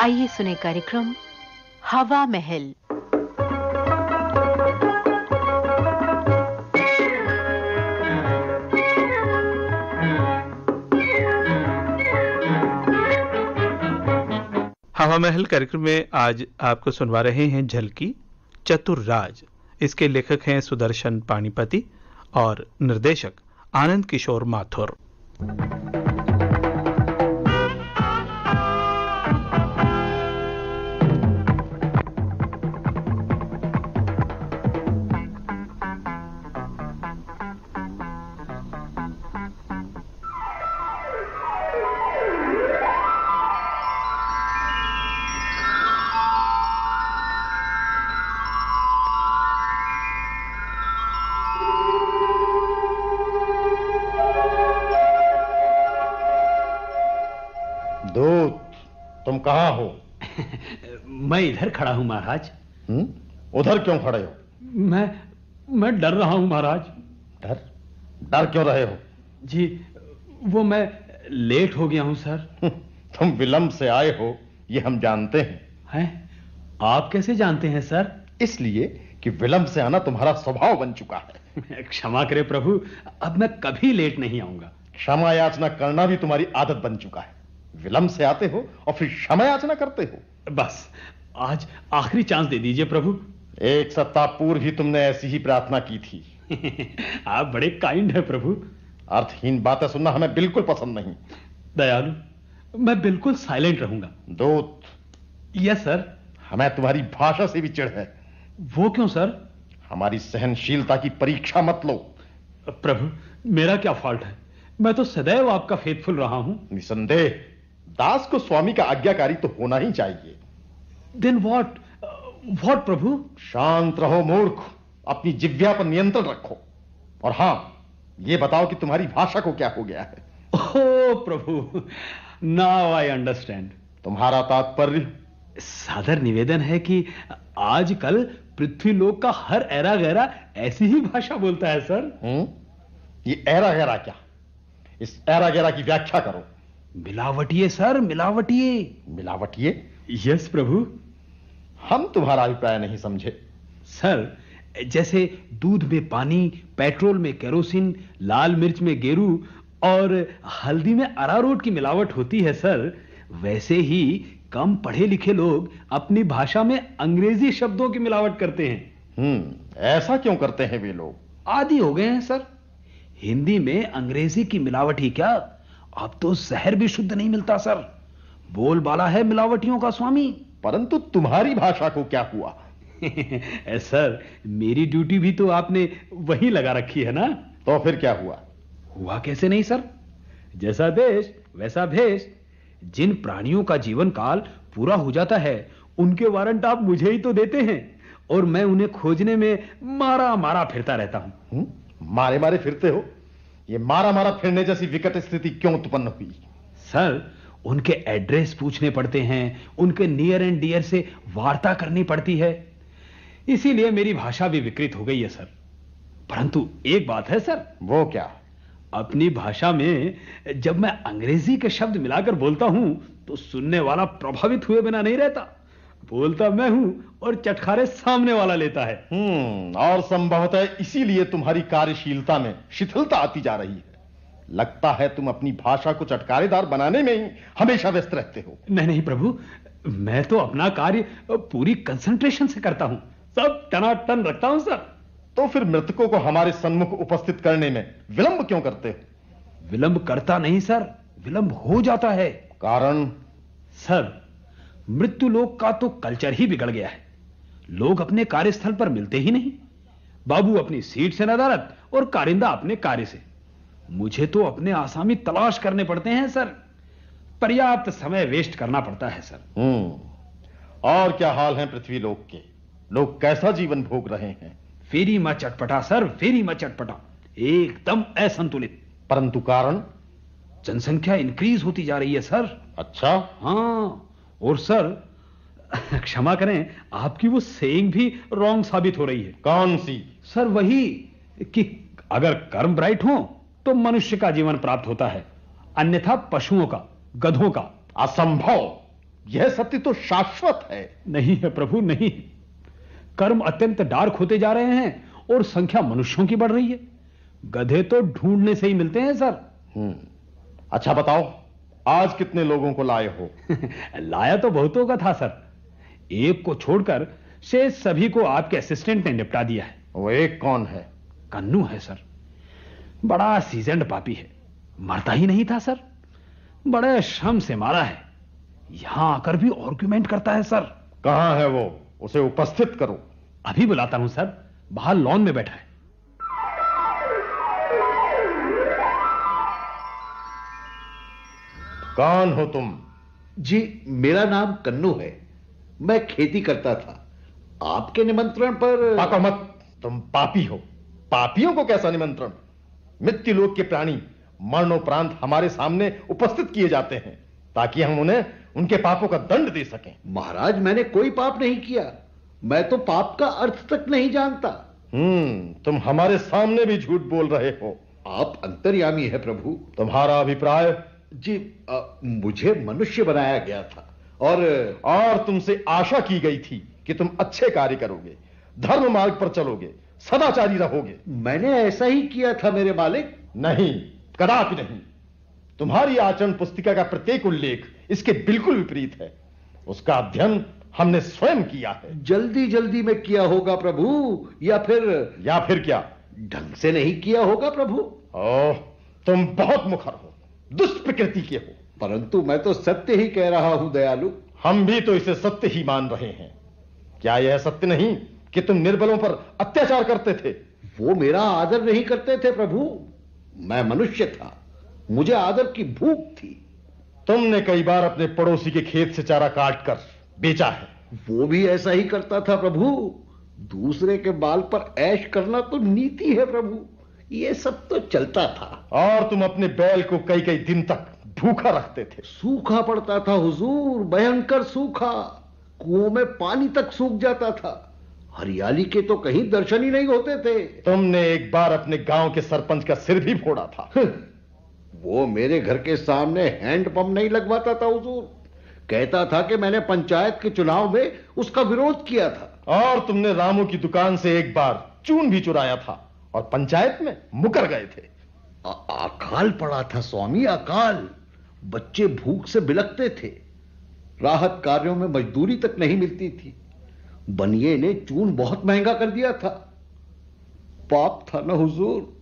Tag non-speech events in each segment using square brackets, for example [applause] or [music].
आइए सुने कार्यक्रम हवा महल। हवा महल कार्यक्रम में आज आपको सुनवा रहे हैं झलकी चतुर राज इसके लेखक हैं सुदर्शन पानीपति और निर्देशक आनंद किशोर माथुर। कहाँ हो? [laughs] मैं इधर खड़ा हूँ महाराज। उधर क्यों खड़े हो? मैं मैं डर रहा हूँ महाराज। डर? डर क्यों रहे हो? जी वो मैं लेट हो गया हूँ सर। हम्म, [laughs] तुम विलंब से आए हो ये हम जानते हैं। हैं? आप कैसे जानते हैं सर? इसलिए कि विलंब से आना तुम्हारा स्वभाव बन चुका है। [laughs] क्षमा करे प्रभु। अब मैं कभी लेट नहीं आऊँगा। क्षमा याचना करना भी तुम्हारी आदत बन चुका है। विलंब से आते हो और फिर क्षमा याचना करते हो। बस आज आखिरी चांस दे दीजिए प्रभु। एक सप्ताह पूर्व ही तुमने ऐसी ही प्रार्थना की थी। [laughs] आप बड़े काइंड है प्रभु। अर्थहीन बातें सुनना हमें बिल्कुल पसंद नहीं। दयालु मैं बिल्कुल साइलेंट रहूँगा। दूत। यस सर हमें तुम्हारी भाषा से भी चिढ़ है। वो क्यों सर हमारी सहनशीलता की परीक्षा मत लो। प्रभु मेरा क्या फॉल्ट है? मैं तो सदैव आपका फेथफुल रहा हूँ। निसंदेह। दास को स्वामी का आज्ञाकारी तो होना ही चाहिए। देन व्हाट व्हाट प्रभु शांत रहो मूर्ख। अपनी जिव्या पर नियंत्रण रखो। और हाँ यह बताओ कि तुम्हारी भाषा को क्या हो गया है? ओ प्रभु नाउ आई अंडरस्टैंड तुम्हारा तात्पर्य? सादर निवेदन है कि आजकल पृथ्वी लोक का हर एरा गैरा ऐसी ही भाषा बोलता है सर। हम्म? ये एरा गैरा क्या? इस एरा गैरा की व्याख्या करो। मिलावटिए सर मिलावटिए। मिलावटिए? यस प्रभु। हम तुम्हारा अभिप्राय नहीं समझे। सर जैसे दूध में पानी पेट्रोल में केरोसिन लाल मिर्च में गेरू और हल्दी में अरारोट की मिलावट होती है सर वैसे ही कम पढ़े लिखे लोग अपनी भाषा में अंग्रेज़ी शब्दों की मिलावट करते हैं। हम्म ऐसा क्यों करते हैं वे लोग? आदि हो गए हैं सर। हिंदी में अंग्रेज़ी की मिलावट ही क्या अब तो शहर भी शुद्ध नहीं मिलता सर। बोलबाला है मिलावटियों का स्वामी। परंतु तुम्हारी भाषा को क्या हुआ? [laughs] सर मेरी ड्यूटी भी तो आपने वही लगा रखी है ना? तो फिर क्या हुआ? हुआ कैसे नहीं सर? जैसा देश वैसा भेष। जिन प्राणियों का जीवन काल पूरा हो जाता है उनके वारंट आप मुझे ही तो देते हैं और मैं उन्हें खोजने में मारा मारा फिरता रहता हूँ? मारे मारे फिरते हो? ये मारा मारा फिरने जैसी विकट स्थिति क्यों उत्पन्न हुई? सर उनके एड्रेस पूछने पड़ते हैं उनके नियर एंड डियर से वार्ता करनी पड़ती है। इसीलिए मेरी भाषा भी विकृत हो गई है सर। परंतु एक बात है सर। वो क्या? अपनी भाषा में जब मैं अंग्रेज़ी के शब्द मिलाकर बोलता हूँ तो सुनने वाला प्रभावित हुए बिना नहीं रहता। बोलता मैं हूँ और चटखारे सामने वाला लेता है। हम्म और संभवतः इसीलिए तुम्हारी कार्यशीलता में शिथिलता आती जा रही है। लगता है तुम अपनी भाषा को चटकारेदार बनाने में ही हमेशा व्यस्त रहते हो। नहीं नहीं प्रभु मैं तो अपना कार्य पूरी कंसंट्रेशन से करता हूँ। सब टनाटन रखता हूँ सर। तो फिर मृतकों को हमारे सन्मुख उपस्थित करने में विलंब क्यों करते हो? विलंब करता नहीं सर। विलंब हो जाता है। कारण? सर मृत्यु लोक का तो कल्चर ही बिगड़ गया है। लोग अपने कार्यस्थल पर मिलते ही नहीं। बाबू अपनी सीट से नदारत और कारिंदा अपने कार्य से। मुझे तो अपने आसामी तलाश करने पड़ते हैं सर। पर्याप्त समय वेस्ट करना पड़ता है सर। हम्म। और क्या हाल है पृथ्वी लोक के? लोग कैसा जीवन भोग रहे हैं? फेरी में चटपटा सर फेरी में चटपटा। एकदम असंतुलित। परंतु कारण? जनसंख्या इंक्रीज होती जा रही है सर। अच्छा। हाँ। और सर क्षमा करें आपकी वो सेइंग भी रॉन्ग साबित हो रही है। कौन सी? सर वही कि अगर कर्म ब्राइट हो तो मनुष्य का जीवन प्राप्त होता है अन्यथा पशुओं का गधों का। असंभव। यह सत्य तो शाश्वत है। नहीं है प्रभु नहीं कर्म अत्यंत डार्क होते जा रहे हैं और संख्या मनुष्यों की बढ़ रही है। गधे तो ढूँढने से ही मिलते हैं सर। हम्म। अच्छा बताओ। आज कितने लोगों को लाए हो? [laughs] लाया तो बहुतों का था सर। एक को छोड़कर शेष सभी को आपके असिस्टेंट ने निपटा दिया है। वो एक कौन है? कन्नू है सर। बड़ा सीजनड पापी है। मरता ही नहीं था सर। बड़े श्रम से मारा है। यहाँ आकर भी आर्ग्यूमेंट करता है सर। कहाँ है वो? उसे उपस्थित करो। अभी बुलाता हूँ सर। बाहर लॉन में बैठा है। कौन हो तुम? जी मेरा नाम कन्नू है। मैं खेती करता था। आपके निमंत्रण पर पाको मत। तुम पापी हो। पापियों को कैसा निमंत्रण? मृत्यु लोक के प्राणी मरणोपरांत हमारे सामने उपस्थित किए जाते हैं ताकि हम उन्हें उनके पापों का दंड दे सकें। महाराज मैंने कोई पाप नहीं किया। मैं तो पाप का अर्थ तक नहीं जानता। हम्म तुम हमारे सामने भी झूठ बोल रहे हो। आप अंतर्यामी है प्रभु। तुम्हारा अभिप्राय जी अ, मुझे मनुष्य बनाया गया था और और तुमसे आशा की गई थी कि तुम अच्छे कार्य करोगे धर्म मार्ग पर चलोगे सदाचारी रहोगे। मैंने ऐसा ही किया था मेरे मालिक। नहीं कदापि नहीं। तुम्हारी आचरण पुस्तिका का प्रत्येक उल्लेख इसके बिल्कुल विपरीत है। उसका अध्ययन हमने स्वयं किया है। जल्दी जल्दी में किया होगा प्रभु या फिर या फिर क्या? ढंग से नहीं किया होगा प्रभु। ओह तुम बहुत मुखर हो। दुष्ट प्रकृति के हो। परंतु मैं तो सत्य ही कह रहा हूँ दयालु। हम भी तो इसे सत्य ही मान रहे हैं। क्या यह सत्य नहीं कि तुम निर्बलों पर अत्याचार करते थे? वो मेरा आदर नहीं करते थे प्रभु। मैं मनुष्य था। मुझे आदर की भूख थी। तुमने कई बार अपने पड़ोसी के खेत से चारा काट कर बेचा है। वो भी ऐसा ही करता था प्रभु। दूसरे के बाल पर ऐश करना तो नीति है प्रभु। ये सब तो चलता था। और तुम अपने बैल को कई कई दिन तक भूखा रखते थे। सूखा पड़ता था हुजूर भयंकर सूखा। कुओं में पानी तक सूख जाता था। हरियाली के तो कहीं दर्शन ही नहीं होते थे। तुमने एक बार अपने गाँव के सरपंच का सिर भी फोड़ा था। [laughs] वो मेरे घर के सामने हैंड पंप नहीं लगवाता था हुजूर। कहता था कि मैंने पंचायत के चुनाव में उसका विरोध किया था। और तुमने रामू की दुकान से एक बार चून भी चुराया था। और पंचायत में मुकर गए थे। आ, अकाल पड़ा था स्वामी अकाल बच्चे भूख से बिलकते थे। राहत कार्यों में मजदूरी तक नहीं मिलती थी। बनिए ने चून बहुत महँगा कर दिया था। पाप था ना हुजूर।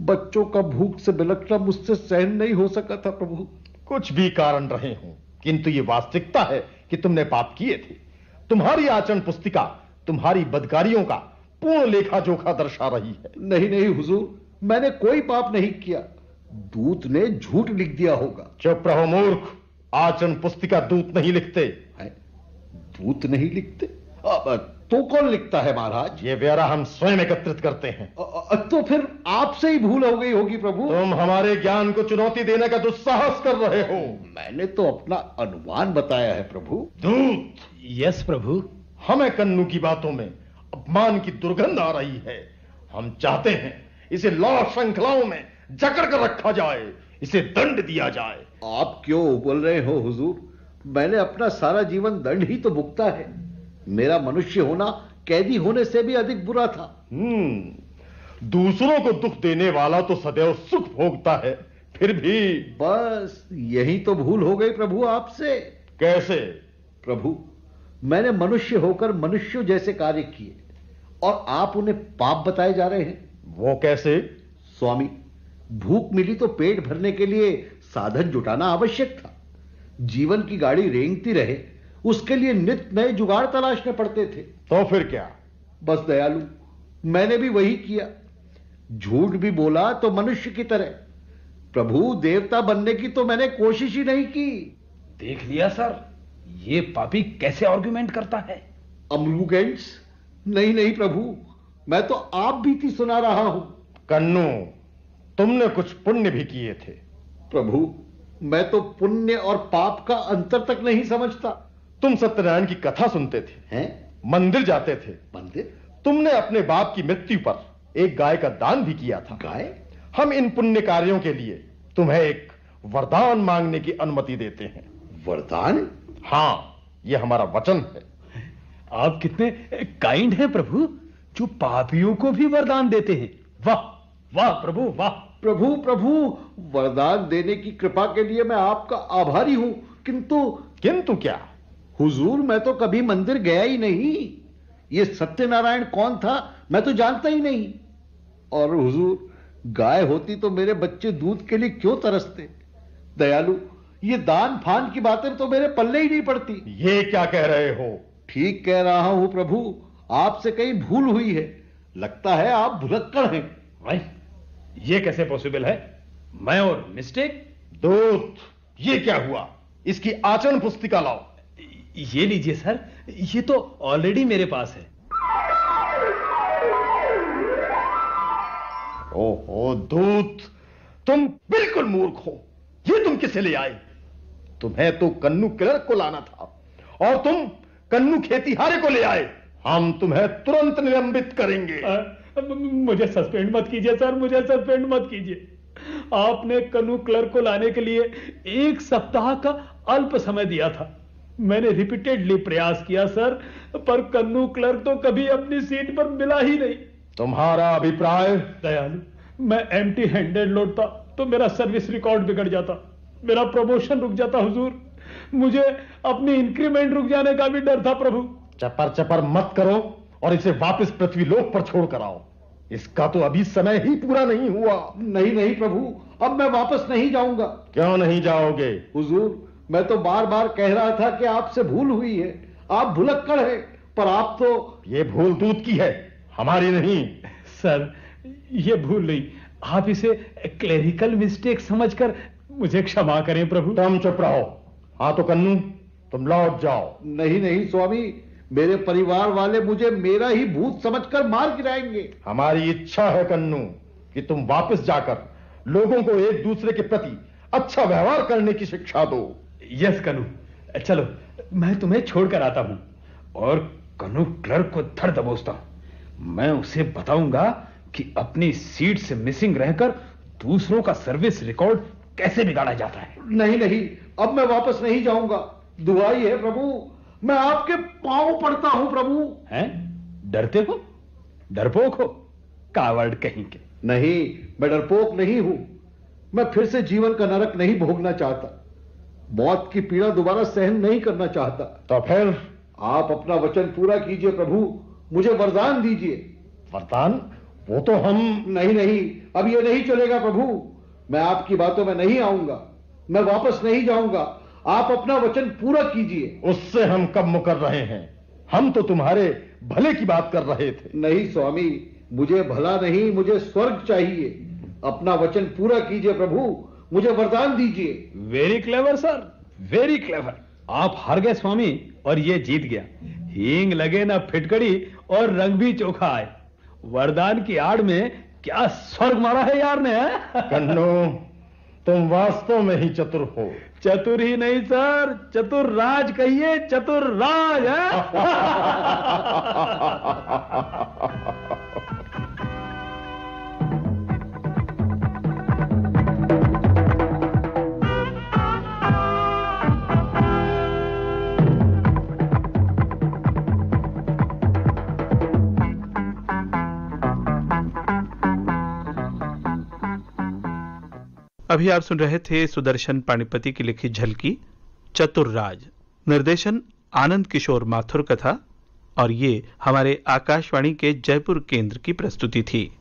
बच्चों का भूख से बिलकना मुझसे सहन नहीं हो सका था प्रभु। कुछ भी कारण रहे हों किंतु ये वास्तविकता है कि तुमने पाप किए थे। तुम्हारी आचरण पुस्तिका तुम्हारी बदकारियों का पूर्ण लेखा जोखा दर्शा रही है। नहीं नहीं हुजूर मैंने कोई पाप नहीं किया। दूत ने झूठ लिख दिया होगा। चुप रहो मूर्ख आचरण पुस्तिका दूत नहीं लिखते। है? दूत नहीं लिखते? अब, तो कौन लिखता है महाराज? ये ब्यौरा हम स्वयं एकत्रित करते हैं। अ, अ, तो फिर आपसे ही भूल हो गई होगी प्रभु। तुम हमारे ज्ञान को चुनौती देने का दुस्साहस कर रहे हो। मैंने तो अपना अनुमान बताया है प्रभु। दूत यस प्रभु। हमें कन्नू की बातों में अपमान की दुर्गंध आ रही है। हम चाहते हैं इसे लौ श्रृंखलाओं में जकड़ कर रखा जाए इसे दंड दिया जाए। आप क्यों बोल रहे हो हुजूर? मैंने अपना सारा जीवन दंड ही तो भुगता है। मेरा मनुष्य होना कैदी होने से भी अधिक बुरा था। हम्म दूसरों को दुख देने वाला तो सदैव सुख भोगता है फिर भी। बस यही तो भूल हो गई प्रभु आपसे। कैसे? प्रभु मैंने मनुष्य होकर मनुष्यों जैसे कार्य किए। और आप उन्हें पाप बताए जा रहे हैं। वो कैसे? स्वामी भूख मिली तो पेट भरने के लिए साधन जुटाना आवश्यक था। जीवन की गाड़ी रेंगती रहे उसके लिए नित्य नए जुगाड़ तलाशने पड़ते थे। तो फिर क्या? बस दयालु मैंने भी वही किया। झूठ भी बोला तो मनुष्य की तरह। प्रभु देवता बनने की तो मैंने कोशिश ही नहीं की। देख लिया सर। ये पापी कैसे आर्गुमेंट करता है? अमलुगेंट्स नहीं नहीं प्रभु मैं तो आप बीती सुना रहा हूँ। कन्नू तुमने कुछ पुण्य भी किए थे। प्रभु मैं तो पुण्य और पाप का अंतर तक नहीं समझता। तुम सत्यनारायण की कथा सुनते थे। हैं? मंदिर जाते थे। मंदिर? तुमने अपने बाप की मृत्यु पर एक गाय का दान भी किया था। गाय? हम इन पुण्य कार्यों के लिए तुम्हें एक वरदान मांगने की अनुमति देते हैं। वरदान? हाँ यह हमारा वचन है। आप कितने काइंड हैं प्रभु जो पापियों को भी वरदान देते हैं। वाह वाह प्रभु वाह। प्रभु प्रभु वरदान देने की कृपा के लिए मैं आपका आभारी हूँ। किंतु किंतु क्या? हुजूर मैं तो कभी मंदिर गया ही नहीं। ये सत्यनारायण कौन था मैं तो जानता ही नहीं। और हुजूर गाय होती तो मेरे बच्चे दूध के लिए क्यों तरसते? दयालु ये दान फान की बातें तो मेरे पल्ले ही नहीं पड़ती। ये क्या कह रहे हो? ठीक कह रहा हूँ प्रभु आपसे कहीं भूल हुई है। लगता है आप भुलक्कड़ हैं। भाई ये कैसे पॉसिबल है? मैं और मिस्टेक दूत ये क्या हुआ? इसकी आचरण पुस्तिका लाओ। ये लीजिए सर ये तो ऑलरेडी मेरे पास है। ओहो दूत तुम बिल्कुल मूर्ख हो। ये तुम किसे ले आए? तुम्हें तो कन्नू क्लर्क को लाना था और तुम कन्नू खेतीहारे को ले आए। हम तुम्हें तुरंत निलंबित करेंगे। आ, मुझे सस्पेंड मत कीजिए सर मुझे सस्पेंड मत कीजिए। आपने कन्नू क्लर्क को लाने के लिए एक सप्ताह का अल्प समय दिया था। मैंने रिपीटेडली प्रयास किया सर पर कन्नू क्लर्क तो कभी अपनी सीट पर मिला ही नहीं। तुम्हारा अभिप्राय? दयालु मैं एम्प्टी हैंडेड लौटता तो मेरा सर्विस रिकॉर्ड बिगड़ जाता मेरा प्रमोशन रुक जाता हुजूर। मुझे अपनी इंक्रीमेंट रुक जाने का भी डर था प्रभु। चपर चपर मत करो और इसे वापस पृथ्वी लोक पर छोड़ कर आओ। इसका तो अभी समय ही पूरा नहीं हुआ। नहीं नहीं प्रभु। अब मैं वापस नहीं जाऊँगा। क्यों नहीं जाओगे? हुजूर मैं तो बार बार कह रहा था कि आपसे भूल हुई है। आप भुलक्कड़ है पर आप तो ये भूल दूत की है हमारी नहीं। सर ये भूल नहीं। आप इसे क्लेरिकल मिस्टेक समझकर मुझे क्षमा करें प्रभु। तुम चुप रहो। हाँ तो कन्नू तुम लौट जाओ। नहीं नहीं स्वामी मेरे परिवार वाले मुझे मेरा ही भूत समझकर मार गिराएँगे। हमारी इच्छा है कन्नू कि तुम वापस जाकर लोगों को एक दूसरे के प्रति अच्छा व्यवहार करने की शिक्षा दो। यस कनु चलो मैं तुम्हें छोड़कर आता हूँ और कनु क्लर्क को धर दबोचता हूँ। मैं उसे बताऊँगा कि अपनी सीट से मिसिंग रहकर दूसरों का सर्विस रिकॉर्ड कैसे बिगाड़ा जाता है। नहीं नहीं अब मैं वापस नहीं जाऊँगा। दुआई है प्रभु। मैं आपके पाँव पड़ता हूँ प्रभु। हैं? डरते हो डरपोक हो? कावर्ड कहीं के। नहीं मैं डरपोक नहीं हूँ। मैं फिर से जीवन का नरक नहीं भोगना चाहता। मौत की पीड़ा दोबारा सहन नहीं करना चाहता। तो फिर? आप अपना वचन पूरा कीजिए प्रभु। मुझे वरदान दीजिए। वरदान? वो तो हम नहीं नहीं अब ये नहीं चलेगा प्रभु। मैं आपकी बातों में नहीं आऊँगा। मैं वापस नहीं जाऊँगा। आप अपना वचन पूरा कीजिए। उससे हम कब मुकर रहे हैं? हम तो तुम्हारे भले की बात कर रहे थे। नहीं स्वामी मुझे भला नहीं मुझे स्वर्ग चाहिए। अपना वचन पूरा कीजिए प्रभु मुझे वरदान दीजिए। Very clever sir very clever आप हार गए स्वामी और ये जीत गया। हींग लगे ना फिटकड़ी और रंग भी चोखा आए वरदान की आड़ में क्या स्वर्ग मारा है यार ने कन्नो तुम वास्तव में ही चतुर हो। चतुर ही नहीं सर। चतुर राज कहिए चतुर राज है? [laughs] अभी आप सुन रहे थे सुदर्शन पाणिपति की लिखी झलकी, चतुर्राज। निर्देशन आनंद किशोर माथुर कथा, और ये हमारे आकाशवाणी के जयपुर केंद्र की प्रस्तुति थी।